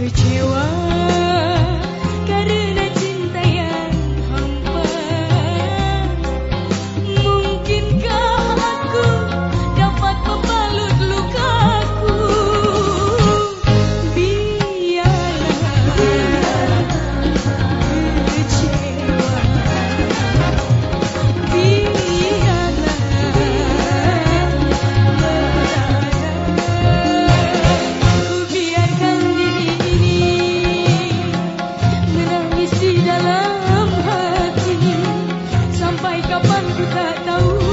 kecewa kapan ku tak tahu.